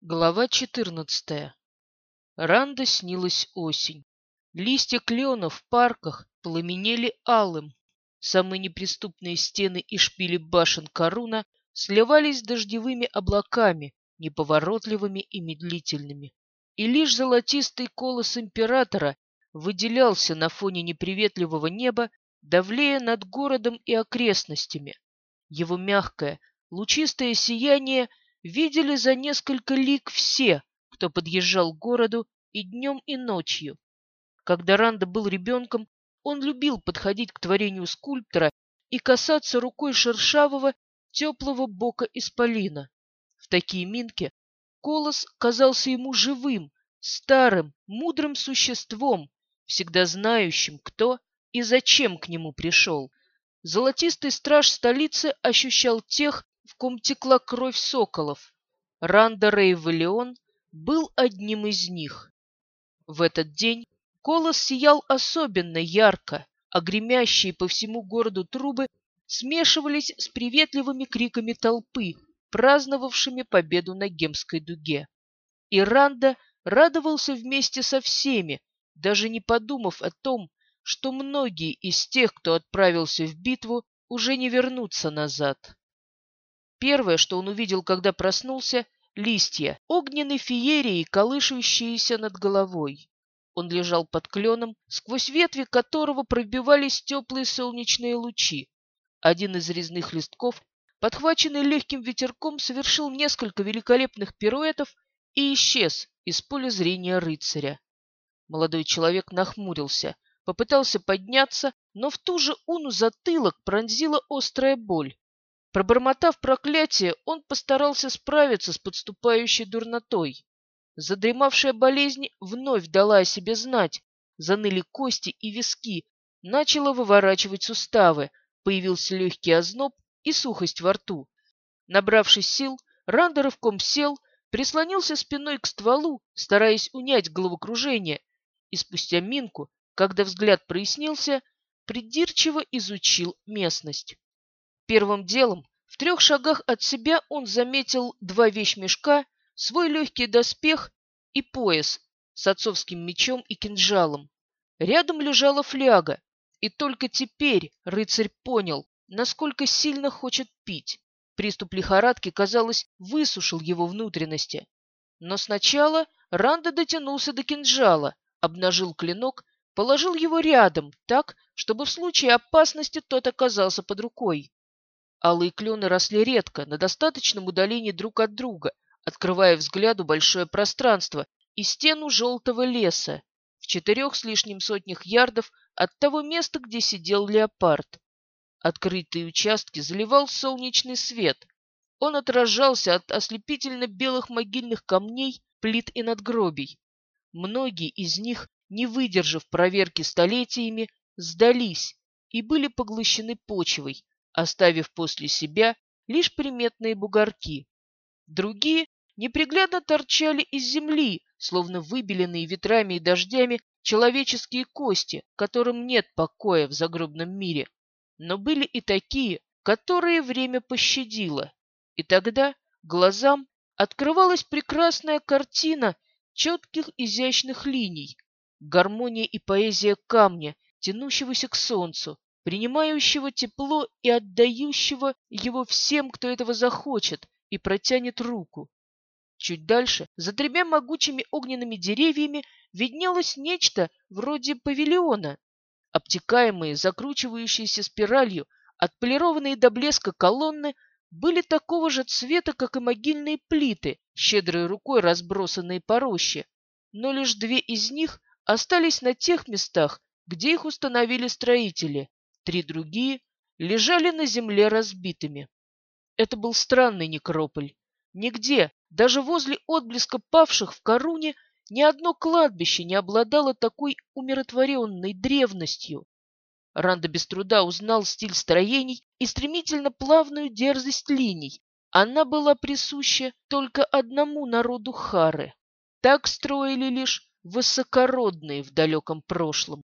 Глава четырнадцатая. Ранда снилась осень. Листья клена в парках пламенели алым. Самые неприступные стены и шпили башен Коруна сливались с дождевыми облаками, неповоротливыми и медлительными. И лишь золотистый колос императора выделялся на фоне неприветливого неба, давлея над городом и окрестностями. Его мягкое, лучистое сияние видели за несколько лиг все, кто подъезжал к городу и днем, и ночью. Когда Ранда был ребенком, он любил подходить к творению скульптора и касаться рукой шершавого, теплого бока исполина. В такие минки Колос казался ему живым, старым, мудрым существом, всегда знающим, кто и зачем к нему пришел. Золотистый страж столицы ощущал тех, в ком текла кровь соколов. Ранда Рейвелион был одним из них. В этот день колос сиял особенно ярко, а гремящие по всему городу трубы смешивались с приветливыми криками толпы, праздновавшими победу на Гемской дуге. И Ранда радовался вместе со всеми, даже не подумав о том, что многие из тех, кто отправился в битву, уже не вернутся назад. Первое, что он увидел, когда проснулся — листья, огненной феерии, колышущиеся над головой. Он лежал под кленом, сквозь ветви которого пробивались теплые солнечные лучи. Один из резных листков, подхваченный легким ветерком, совершил несколько великолепных пируэтов и исчез из поля зрения рыцаря. Молодой человек нахмурился, попытался подняться, но в ту же уну затылок пронзила острая боль. Пробормотав проклятие, он постарался справиться с подступающей дурнотой. Задремавшая болезнь вновь дала о себе знать. Заныли кости и виски, начала выворачивать суставы, появился легкий озноб и сухость во рту. Набравшись сил, Ранда рывком сел, прислонился спиной к стволу, стараясь унять головокружение, и спустя минку, когда взгляд прояснился, придирчиво изучил местность. Первым делом в трех шагах от себя он заметил два вещмешка, свой легкий доспех и пояс с отцовским мечом и кинжалом. Рядом лежала фляга, и только теперь рыцарь понял, насколько сильно хочет пить. Приступ лихорадки, казалось, высушил его внутренности. Но сначала Ранда дотянулся до кинжала, обнажил клинок, положил его рядом, так, чтобы в случае опасности тот оказался под рукой. Алые клены росли редко, на достаточном удалении друг от друга, открывая взгляду большое пространство и стену желтого леса в четырех с лишним сотнях ярдов от того места, где сидел леопард. Открытые участки заливал солнечный свет. Он отражался от ослепительно-белых могильных камней, плит и надгробий. Многие из них, не выдержав проверки столетиями, сдались и были поглощены почвой, оставив после себя лишь приметные бугорки. Другие неприглядно торчали из земли, словно выбеленные ветрами и дождями человеческие кости, которым нет покоя в загробном мире. Но были и такие, которые время пощадило. И тогда глазам открывалась прекрасная картина четких изящных линий, гармония и поэзия камня, тянущегося к солнцу, принимающего тепло и отдающего его всем, кто этого захочет и протянет руку. Чуть дальше, за тремя могучими огненными деревьями, виднелось нечто вроде павильона. Обтекаемые, закручивающиеся спиралью, отполированные до блеска колонны были такого же цвета, как и могильные плиты, щедрой рукой разбросанные по роще. Но лишь две из них остались на тех местах, где их установили строители. Три другие лежали на земле разбитыми. Это был странный некрополь. Нигде, даже возле отблеска павших в Коруне, ни одно кладбище не обладало такой умиротворенной древностью. Ранда без труда узнал стиль строений и стремительно плавную дерзость линий. Она была присуща только одному народу Хары. Так строили лишь высокородные в далеком прошлом.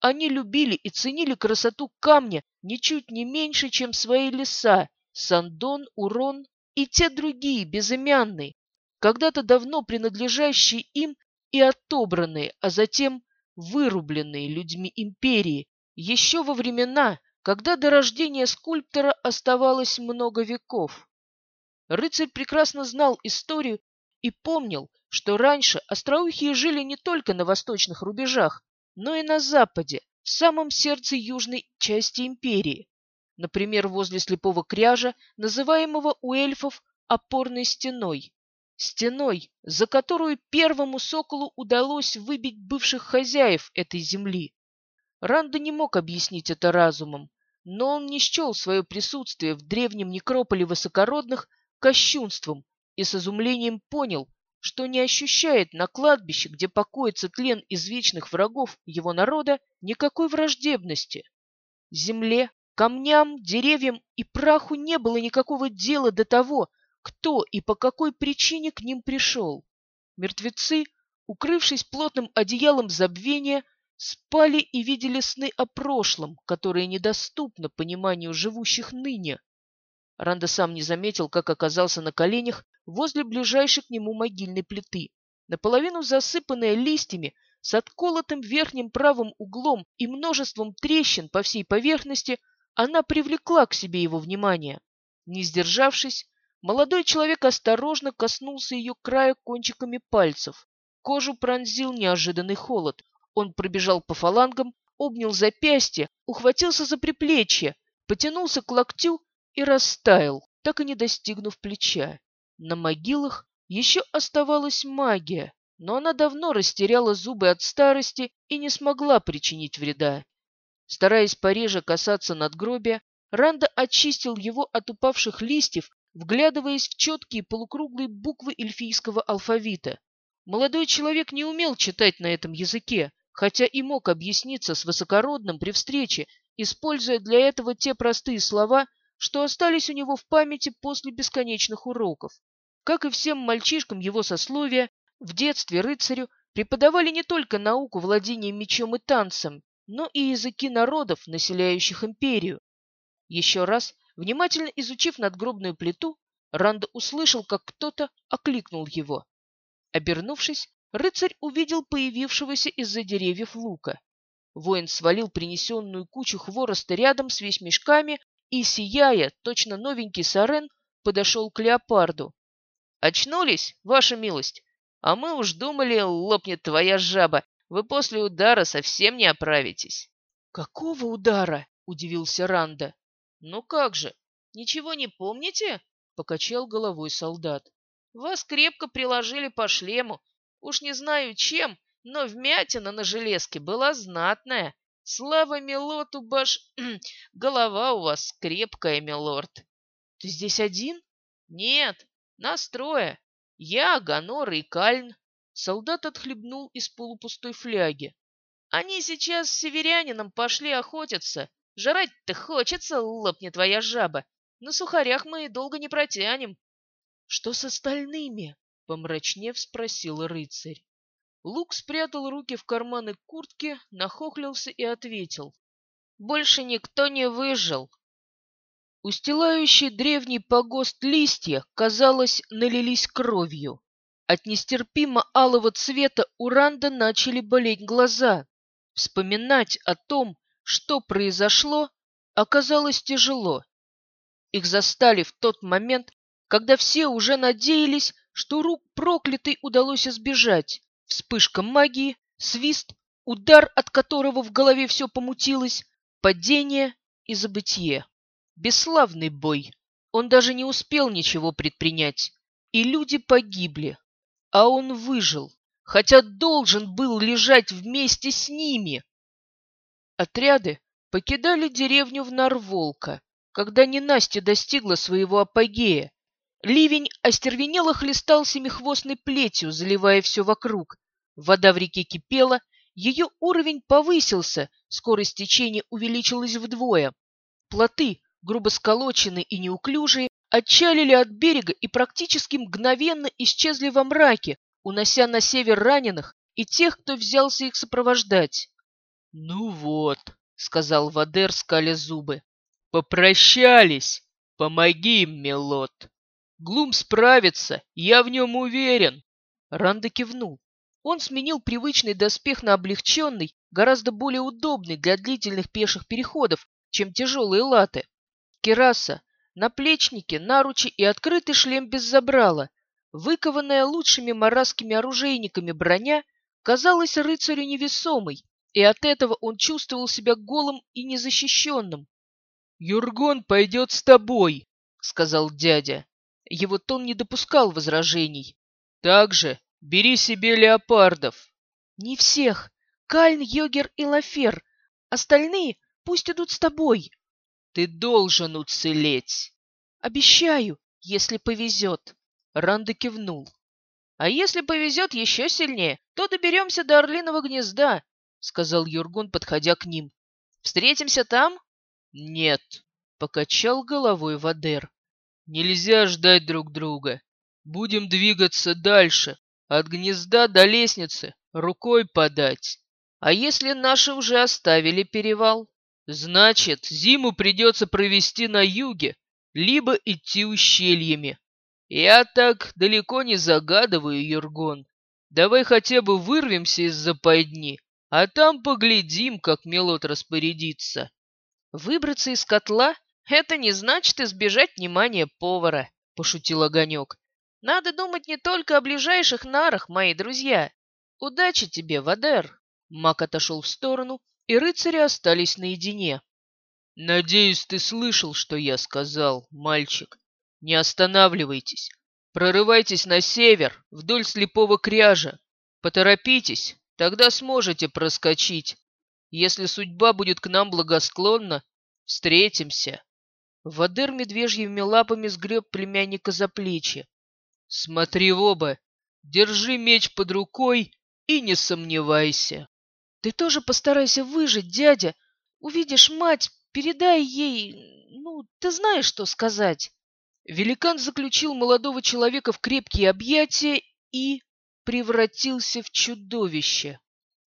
Они любили и ценили красоту камня ничуть не меньше, чем свои леса, Сандон, Урон и те другие, безымянные, когда-то давно принадлежащие им и отобранные, а затем вырубленные людьми империи, еще во времена, когда до рождения скульптора оставалось много веков. Рыцарь прекрасно знал историю и помнил, что раньше остроухие жили не только на восточных рубежах, но и на западе, в самом сердце южной части империи, например, возле слепого кряжа, называемого у эльфов опорной стеной. Стеной, за которую первому соколу удалось выбить бывших хозяев этой земли. Ранда не мог объяснить это разумом, но он не счел свое присутствие в древнем некрополе высокородных кощунством и с изумлением понял, что не ощущает на кладбище, где покоится тлен извечных врагов его народа, никакой враждебности. Земле, камням, деревьям и праху не было никакого дела до того, кто и по какой причине к ним пришел. Мертвецы, укрывшись плотным одеялом забвения, спали и видели сны о прошлом, которые недоступны пониманию живущих ныне. Ранда сам не заметил, как оказался на коленях возле ближайшей к нему могильной плиты, наполовину засыпанная листьями, с отколотым верхним правым углом и множеством трещин по всей поверхности, она привлекла к себе его внимание. Не сдержавшись, молодой человек осторожно коснулся ее края кончиками пальцев. Кожу пронзил неожиданный холод. Он пробежал по фалангам, обнял запястье, ухватился за приплечье, потянулся к локтю и растаял, так и не достигнув плеча. На могилах еще оставалась магия, но она давно растеряла зубы от старости и не смогла причинить вреда. Стараясь пореже касаться надгробия, Ранда очистил его от упавших листьев, вглядываясь в четкие полукруглые буквы эльфийского алфавита. Молодой человек не умел читать на этом языке, хотя и мог объясниться с высокородным при встрече, используя для этого те простые слова, что остались у него в памяти после бесконечных уроков. Как и всем мальчишкам его сословия, в детстве рыцарю преподавали не только науку владения мечом и танцем, но и языки народов, населяющих империю. Еще раз, внимательно изучив надгробную плиту, Ранда услышал, как кто-то окликнул его. Обернувшись, рыцарь увидел появившегося из-за деревьев лука. Воин свалил принесенную кучу хвороста рядом с вещмешками и, сияя, точно новенький сарен, подошел к леопарду. Очнулись, ваша милость? А мы уж думали, лопнет твоя жаба. Вы после удара совсем не оправитесь. Какого удара? Удивился Ранда. Ну как же, ничего не помните? Покачал головой солдат. Вас крепко приложили по шлему. Уж не знаю чем, но вмятина на железке была знатная. Слава Милоту баш... Голова у вас крепкая, милорд. Ты здесь один? Нет, нас трое. Я, Ганор и Кальн. Солдат отхлебнул из полупустой фляги. Они сейчас с северянином пошли охотиться. Жрать-то хочется, лопнет твоя жаба. На сухарях мы долго не протянем. Что с остальными? Помрачнев спросил рыцарь. Лук спрятал руки в карманы куртки, нахохлился и ответил. Больше никто не выжил. Устилающие древний погост листья, казалось, налились кровью. От нестерпимо алого цвета у Ранда начали болеть глаза. Вспоминать о том, что произошло, оказалось тяжело. Их застали в тот момент, когда все уже надеялись, что рук проклятой удалось избежать. Вспышка магии, свист, удар, от которого в голове все помутилось, падение и забытье. Бесславный бой. Он даже не успел ничего предпринять. И люди погибли. А он выжил, хотя должен был лежать вместе с ними. Отряды покидали деревню в Нарволка, когда ненастье достигла своего апогея. Ливень остервенело хлестал семихвостной плетью, заливая все вокруг. Вода в реке кипела, ее уровень повысился, скорость течения увеличилась вдвое. Плоты, грубо сколоченные и неуклюжие, отчалили от берега и практически мгновенно исчезли во мраке, унося на север раненых и тех, кто взялся их сопровождать. — Ну вот, — сказал Вадер, скаля зубы, — попрощались. Помоги им, милот. Глум справится, я в нем уверен. Ранда кивнул. Он сменил привычный доспех на облегченный, гораздо более удобный для длительных пеших переходов, чем тяжелые латы. Кераса, наплечники, наручи и открытый шлем без забрала, выкованная лучшими марасскими оружейниками броня, казалась рыцарю невесомой, и от этого он чувствовал себя голым и незащищенным. «Юргон пойдет с тобой», — сказал дядя. Его тон не допускал возражений. «Также бери себе леопардов». «Не всех. Кальн, Йогер и Лафер. Остальные пусть идут с тобой». «Ты должен уцелеть». «Обещаю, если повезет». Ранда кивнул. «А если повезет еще сильнее, то доберемся до Орлиного гнезда», — сказал Юргун, подходя к ним. «Встретимся там?» «Нет», — покачал головой Вадер. «Нельзя ждать друг друга. Будем двигаться дальше, от гнезда до лестницы, рукой подать. А если наши уже оставили перевал? Значит, зиму придется провести на юге, либо идти ущельями. Я так далеко не загадываю, Юргон. Давай хотя бы вырвемся из западни, а там поглядим, как Мелот распорядится. Выбраться из котла — это не значит избежать внимания повара, — пошутил Огонек. Надо думать не только о ближайших нарах, мои друзья. Удачи тебе, Вадер. Мак отошел в сторону, и рыцари остались наедине. «Надеюсь, ты слышал, что я сказал, мальчик. Не останавливайтесь. Прорывайтесь на север, вдоль слепого кряжа. Поторопитесь, тогда сможете проскочить. Если судьба будет к нам благосклонна, встретимся. Вадер медвежьими лапами сгреб племянника за плечи. Смотри в оба, держи меч под рукой и не сомневайся. Ты тоже постарайся выжить, дядя. Увидишь мать, передай ей... Ну, ты знаешь, что сказать. Великан заключил молодого человека в крепкие объятия и превратился в чудовище.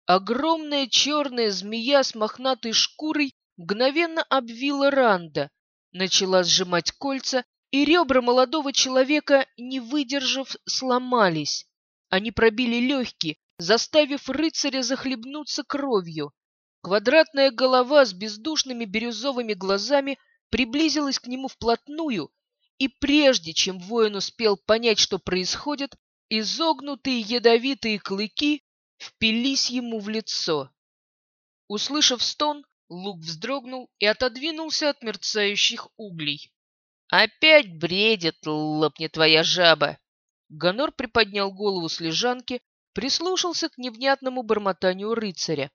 Огромная черная змея с мохнатой шкурой мгновенно обвила Ранда, начала сжимать кольца, и ребра молодого человека, не выдержав, сломались. Они пробили легкие, заставив рыцаря захлебнуться кровью. Квадратная голова с бездушными бирюзовыми глазами приблизилась к нему вплотную, и прежде чем воин успел понять, что происходит, изогнутые ядовитые клыки впились ему в лицо. Услышав стон, Лук вздрогнул и отодвинулся от мерцающих углей. «Опять бредит, лопнет твоя жаба!» Гонор приподнял голову с лежанки, прислушался к невнятному бормотанию рыцаря,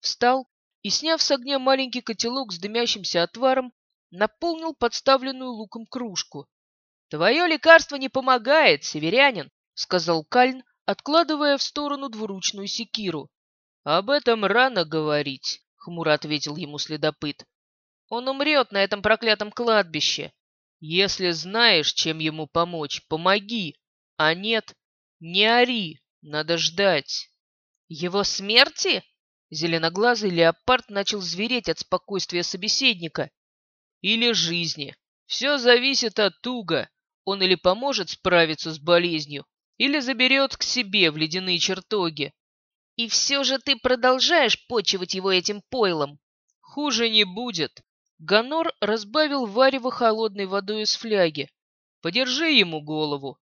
встал и, сняв с огня маленький котелок с дымящимся отваром, наполнил подставленную луком кружку. — Твое лекарство не помогает, северянин, — сказал Кальн, откладывая в сторону двуручную секиру. — Об этом рано говорить, — хмуро ответил ему следопыт. — Он умрет на этом проклятом кладбище. Если знаешь, чем ему помочь, помоги, а нет, не ори, надо ждать. — Его смерти? Зеленоглазый леопард начал звереть от спокойствия собеседника. Или жизни. Все зависит от Туга. Он или поможет справиться с болезнью, или заберет к себе в ледяные чертоги. И все же ты продолжаешь почивать его этим пойлом. Хуже не будет. Ганор разбавил варево холодной водой из фляги. Подержи ему голову.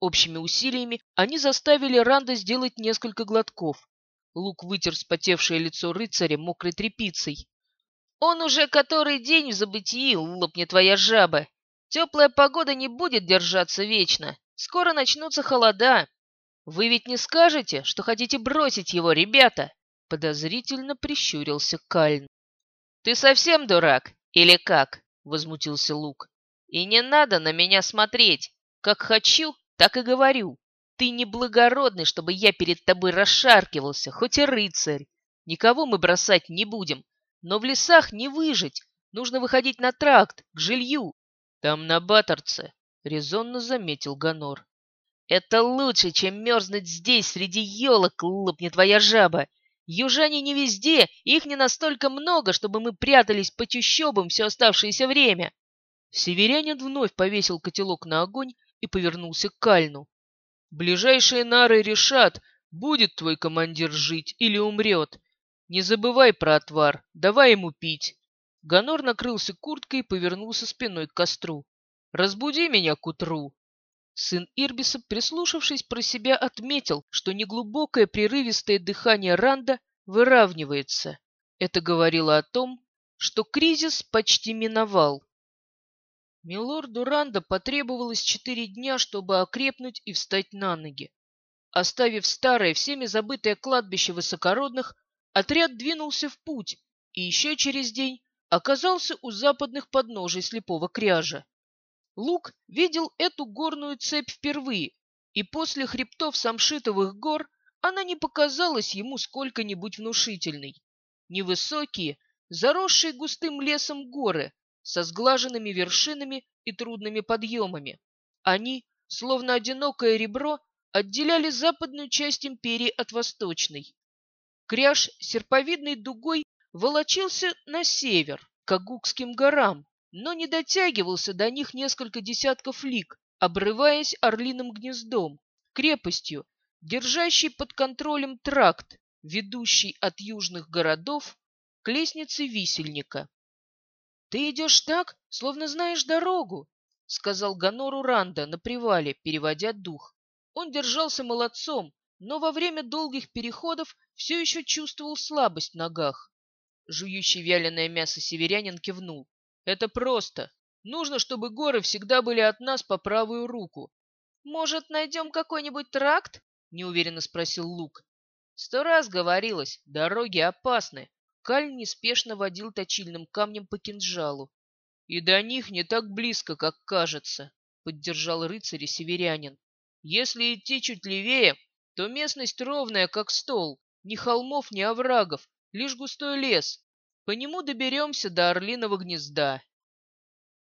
Общими усилиями они заставили Ранда сделать несколько глотков. Лук вытер вспотевшее лицо рыцаря мокрой тряпицей. «Он уже который день в забытии, лопнет твоя жаба. Теплая погода не будет держаться вечно. Скоро начнутся холода. Вы ведь не скажете, что хотите бросить его, ребята?» Подозрительно прищурился Кальн. «Ты совсем дурак? Или как?» — возмутился Лук. «И не надо на меня смотреть. Как хочу, так и говорю. Ты неблагородный, чтобы я перед тобой расшаркивался, хоть и рыцарь. Никого мы бросать не будем. Но в лесах не выжить. Нужно выходить на тракт, к жилью. Там на Баторце, — резонно заметил Ганор. Это лучше, чем мерзнуть здесь, среди елок, лопнет твоя жаба. Южане не везде, их не настолько много, чтобы мы прятались по чащобам все оставшееся время. Северянин вновь повесил котелок на огонь и повернулся к Кальну. «Ближайшие нары решат, будет твой командир жить или умрет. Не забывай про отвар, давай ему пить». Ганор накрылся курткой и повернулся спиной к костру. «Разбуди меня к утру». Сын Ирбиса, прислушавшись про себя, отметил, что неглубокое прерывистое дыхание Ранда выравнивается. Это говорило о том, что кризис почти миновал. Милорду Ранда потребовалось четыре дня, чтобы окрепнуть и встать на ноги. Оставив старое, всеми забытое кладбище высокородных, отряд двинулся в путь и еще через день оказался у западных подножий слепого кряжа. Лук видел эту горную цепь впервые, и после хребтов Самшитовых гор она не показалась ему сколько-нибудь внушительной. Невысокие, заросшие густым лесом горы со сглаженными вершинами и трудными подъемами. Они, словно одинокое ребро, отделяли западную часть империи от восточной. Кряж серповидной дугой волочился на север, к Агукским горам, но не дотягивался до них несколько десятков лиг, обрываясь орлиным гнездом, крепостью, держащей под контролем тракт, ведущий от южных городов к лестнице висельника. — Ты идешь так, словно знаешь дорогу, — сказал Ганору Ранда на привале, переводя дух. Он держался молодцом, но во время долгих переходов все еще чувствовал слабость в ногах. Жующий вяленое мясо северянин кивнул. «Это просто. Нужно, чтобы горы всегда были от нас по правую руку». «Может, найдем какой-нибудь тракт?» — неуверенно спросил Лук. «Сто раз говорилось, дороги опасны. Каль неспешно водил точильным камнем по кинжалу. «И до них не так близко, как кажется», — поддержал рыцарь северянин. «Если идти чуть левее, то местность ровная, как стол, ни холмов, ни оврагов, лишь густой лес. По нему доберемся до Орлиного гнезда.